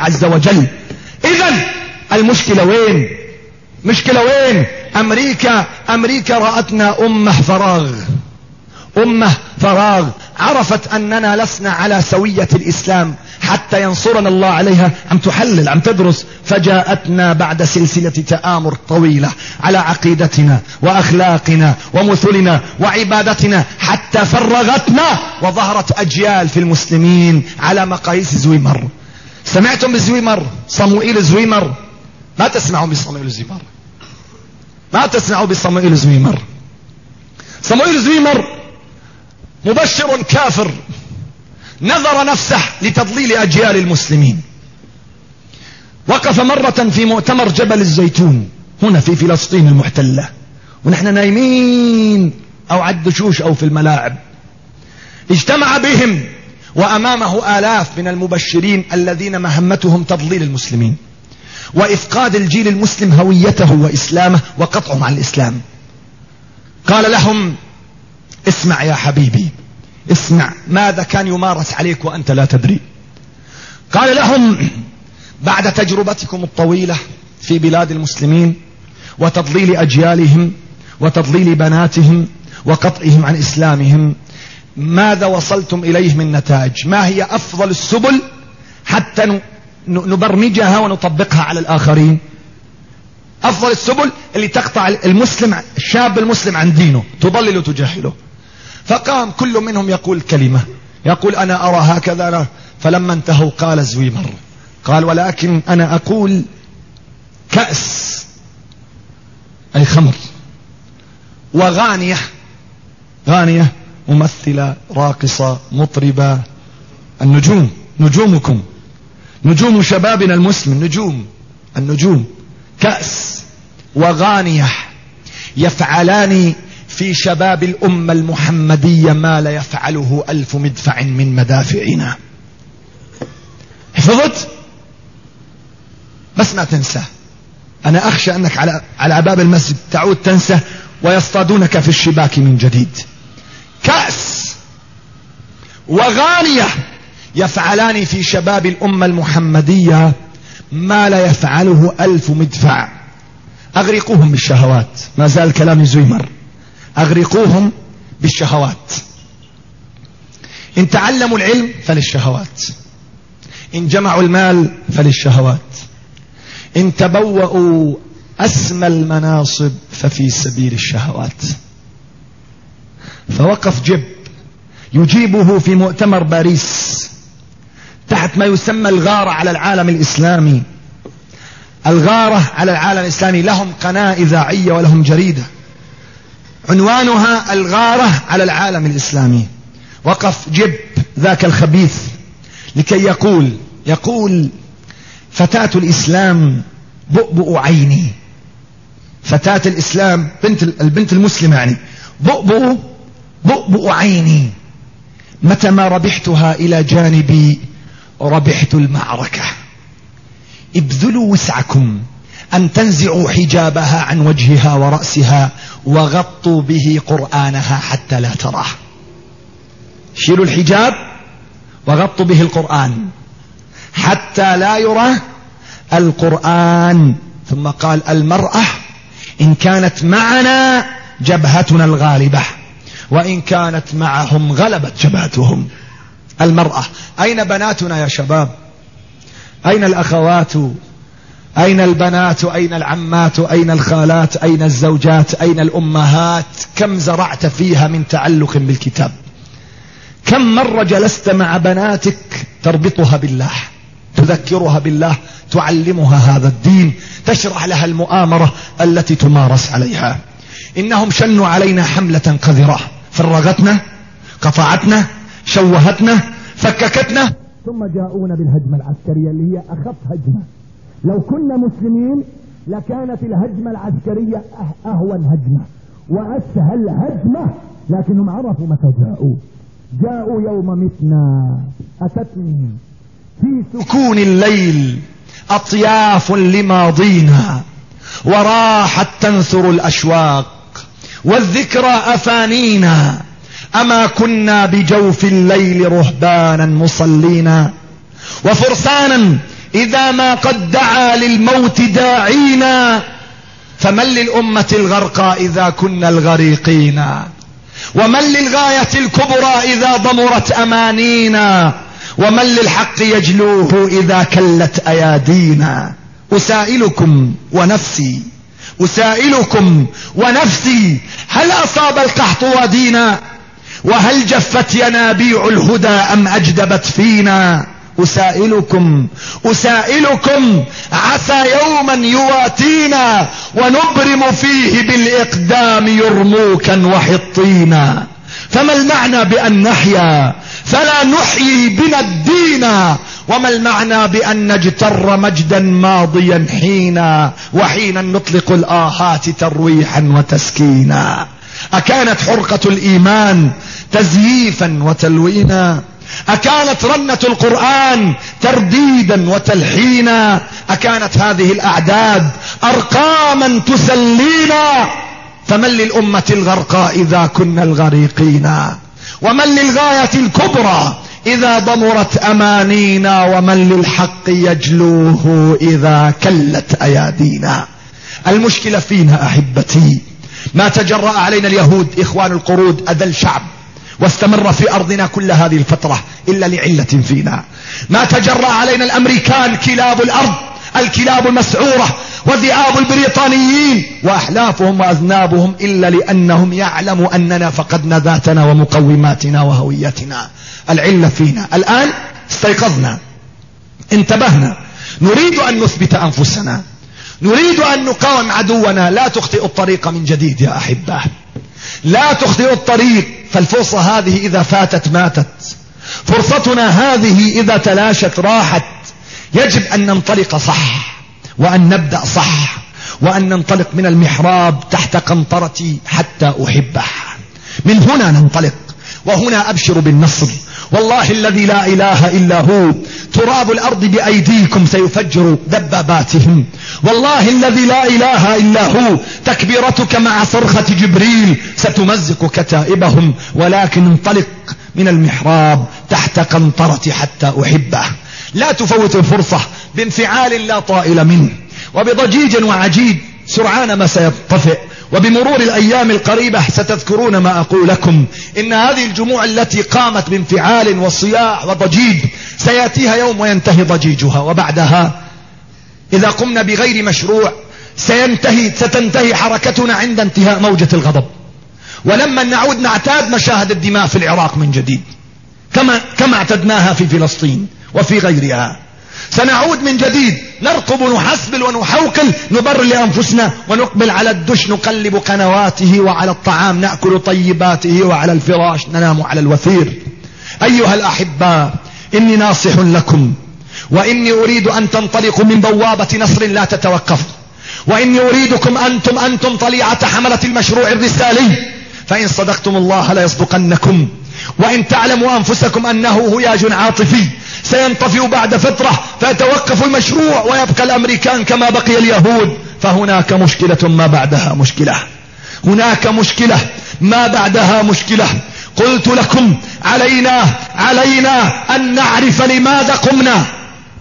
عز وجل. اذا المشكلة وين؟ مشكلة وين؟ أمريكا أمريكا رأتنا أمة فراغ. أمة فراغ. عرفت أننا لسنا على سوية الإسلام حتى ينصرنا الله عليها. عم تحلل عم تدرس؟ فجاءتنا بعد سلسلة تآمر طويلة على عقيدتنا وأخلاقنا ومثلنا وعبادتنا حتى فرغتنا وظهرت أجيال في المسلمين على مقاييس زويمر. سمعتم بزويمر؟ صموئيل زويمر. ما تسمعوا بصموئيل زويمر. ما تسمعوا بصموئيل زويمر. صموئيل زويمر مبشر كافر. نذر نفسه لتضليل أجيال المسلمين. وقف مرة في مؤتمر جبل الزيتون هنا في فلسطين المحتلة. ونحن نايمين أو على الدشوش أو في الملاعب. اجتمع بهم وأمامه آلاف من المبشرين الذين مهمتهم تضليل المسلمين وإفقاد الجيل المسلم هويته وإسلامه وقطعهم عن الإسلام. قال لهم اسمع يا حبيبي اسمع ماذا كان يمارس عليك وأنت لا تدري. قال لهم بعد تجربتكم الطويلة في بلاد المسلمين وتضليل أجيالهم وتضليل بناتهم وقطعهم عن إسلامهم ماذا وصلتم إليه من نتائج؟ ما هي أفضل السبل حتى نبرمجها ونطبقها على الآخرين؟ أفضل السبل اللي تقطع المسلم الشاب المسلم عن دينه تضلل وتجهله فقام كل منهم يقول كلمة. يقول أنا أرى هكذا أنا فلما انتهوا قال زويمر. قال ولكن أنا أقول كأس أي خمر. وغانية غانية. ممثلة راقصة مطربة. النجوم نجومكم. نجوم شبابنا المسلم نجوم. النجوم. كأس وغانية يفعلان في شباب الأمة المحمدية ما لا يفعله ألف مدفع من مدافعنا. حفظت؟ بس ما تنسى. أنا أخشى أنك على على باب المسجد تعود تنسى ويصطادونك في الشباك من جديد. كأس وغانية يفعلان في شباب الأمة المحمدية ما لا يفعله ألف مدفع. أغرقوهم بالشهوات. ما زال كلام زويمر. أغرقوهم بالشهوات. إن تعلموا العلم فللشهوات. إن جمعوا المال فللشهوات. إن تبوأوا أسمى المناصب ففي سبيل الشهوات. فوقف جب يجيبه في مؤتمر باريس تحت ما يسمى الغارة على العالم الإسلامي. الغارة على العالم الإسلامي. لهم قناة إذاعية ولهم جريدة. عنوانها الغارة على العالم الإسلامي. وقف جب ذاك الخبيث لكي يقول يقول فتاة الإسلام بؤبؤ عيني. فتاة الإسلام بنت البنت المسلمة يعني. بؤبؤ بؤبؤ عيني. متى ما ربحتها إلى جانبي ربحت المعركة. ابذلوا وسعكم أن تنزعوا حجابها عن وجهها ورأسها وغطوا به قرآنها حتى لا تراه شيلوا الحجاب وغطوا به القرآن حتى لا يرى القرآن. ثم قال المرأة إن كانت معنا جبهتنا الغالبة. وإن كانت معهم غلبت جبهتهم المرأة أين بناتنا يا شباب؟ أين الأخوات؟ أين البنات؟ أين العمات؟ أين الخالات؟ أين الزوجات؟ أين الأمهات؟ كم زرعت فيها من تعلق بالكتاب؟ كم مرة جلست مع بناتك تربطها بالله تذكرها بالله تعلمها هذا الدين تشرح لها المؤامرة التي تمارس عليها. إنهم شنوا علينا حملة قذرة. فرغتنا قطعتنا شوهتنا فككتنا. ثم جاءونا بالهجمة العسكرية اللي هي أخف هجمة. لو كنا مسلمين لكانت الهجمة العسكرية أه- أهون هجمة وأسهل هجمة لكنهم عرفوا متى جاءوا. جاءوا يوم متنا. أتتني في سكون الليل أطياف لماضينا وراحت تنثر الأشواق. والذكرى أفانينا. أما كنا بجوف الليل رهبانا مصلينا. وفرسانا إذا ما قد دعا للموت داعينا. فمن للأمة الغرقى إذا كنا الغريقين. ومن للغاية الكبرى إذا ضمرت أمانينا. ومن للحق يجلوه إذا كلت أيادينا. أسائلكم ونفسي أسائلكم ونفسي هل أصاب القحط وادينا وهل جفت ينابيع الهدى أم أجدبت فينا؟ أسائلكم أسائلكم عسى يوما يواتينا ونبرم فيه بالإقدام يرموكا وحطينا. فما المعنى بأن نحيا؟ فلا نحيي بنا الدين. وما المعنى بأن نجتر مجدا ماضيا حينا وحينا نطلق الآهات ترويحا وتسكينا؟ أكانت حرقة الإيمان تزييفا وتلوينا؟ أكانت رنة القرآن ترديدا وتلحينا؟ أكانت هذه الأعداد أرقاما تسلينا؟ فمن للأمة الغرقى إذا كنا الغريقين؟ ومن للغاية الكبرى إذا ضمرت أمانينا ومن للحق يجلوه إذا كلت أيادينا. المشكلة فينا أحبتي. ما تجرأ علينا اليهود إخوان القرود أذل شعب واستمر في أرضنا كل هذه الفترة إلا لعلة فينا. ما تجرأ علينا الأمريكان كلاب الأرض الكلاب المسعورة وذئاب البريطانيين وأحلافهم وأذنابهم إلا لأنهم يعلموا أننا فقدنا ذاتنا ومقوماتنا وهويتنا. العلة فينا. الآن استيقظنا. انتبهنا. نريد أن نثبت أنفسنا. نريد أن نقاوم عدونا. لا تخطئ الطريق من جديد يا أحبة. لا تخطئ الطريق. فالفرصة هذه إذا فاتت ماتت. فرصتنا هذه إذا تلاشت راحت. يجب أن ننطلق صح. وأن نبدأ صح وأن ننطلق من المحراب تحت قنطرتي حتى أحبه. من هنا ننطلق وهنا أبشر بالنصر. والله الذي لا إله إلا هو تراب الأرض بأيديكم سيفجر دباباتهم. والله الذي لا إله إلا هو تكبيرتك مع صرخة جبريل ستمزق كتائبهم. ولكن انطلق من المحراب تحت قنطرة حتى أحبه. لا تفوت الفرصة بانفعال لا طائل منه وبضجيج وعجيب سرعان ما سيطفئ وبمرور الأيام القريبة ستذكرون ما أقول لكم. إن هذه الجموع التي قامت بانفعال وصياح وضجيج سيأتيها يوم وينتهي ضجيجها. وبعدها إذا قمنا بغير مشروع سينتهي ستنتهي حركتنا عند انتهاء موجة الغضب. ولما نعود نعتاد مشاهد الدماء في العراق من جديد كما, كما اعتدناها في فلسطين وفي غيرها. سنعود من جديد. نرقب ونحسبل ونحوكل نبر لأنفسنا ونقبل على الدش نقلب قنواته وعلى الطعام نأكل طيباته وعلى الفراش ننام على الوثير. أيها الأحباء إني ناصح لكم وإني أريد أن تنطلقوا من بوابة نصر لا تتوقف وإني أريدكم أنتم أنتم طليعة حملة المشروع الرسالي. فإن صدقتم الله ليصدقنكم وإن تعلموا أنفسكم أنه هياج عاطفي. سينطفئ بعد فترة فيتوقف المشروع ويبقى الأمريكان كما بقي اليهود. فهناك مشكلة ما بعدها مشكلة. هناك مشكلة ما بعدها مشكلة. قلت لكم علينا علينا أن نعرف لماذا قمنا.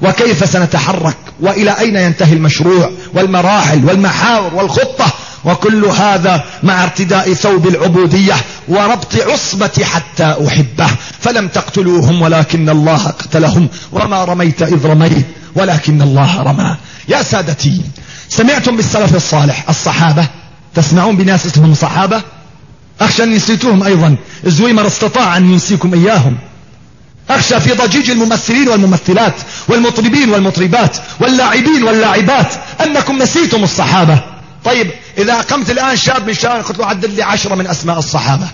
وكيف سنتحرك؟ وإلى أين ينتهي المشروع والمراحل والمحاور والخطة وكل هذا مع ارتداء ثوب العبودية وربط عصبة حتى أحبه. فلم تقتلوهم ولكن الله قتلهم. وما رميت إذ رميت ولكن الله رمى. يا سادتي سمعتم بالسلف الصالح الصحابة؟ تسمعون بناس اسمهم صحابة؟ أخشى أن نسيتوهم أيضا. الزويمر استطاع أن ينسيكم إياهم. أخشى في ضجيج الممثلين والممثلات والمطربين والمطربات واللاعبين واللاعبات أنكم نسيتم الصحابة. طيب إذا أقمت الآن شاب من شاب قلت له عدد لي عشرة من أسماء الصحابة.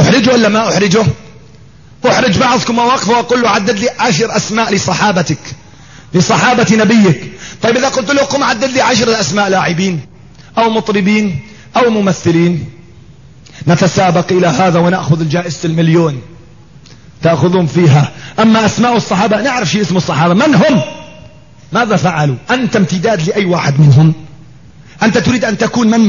أحرجه ولا ما أحرجه؟ أحرج بعضكم مواقفه وأقول له عدد لي عشر أسماء لصحابتك لصحابة نبيك. طيب إذا قلت له قم عدد لي عشر أسماء لاعبين أو مطربين أو ممثلين. نتسابق إلى هذا ونأخذ الجائزة المليون تأخذون فيها. أما أسماء الصحابة نعرف شيء اسم الصحابة من هم؟ ماذا فعلوا؟ أنت امتداد لأي واحد منهم؟ أنت تريد أن تكون من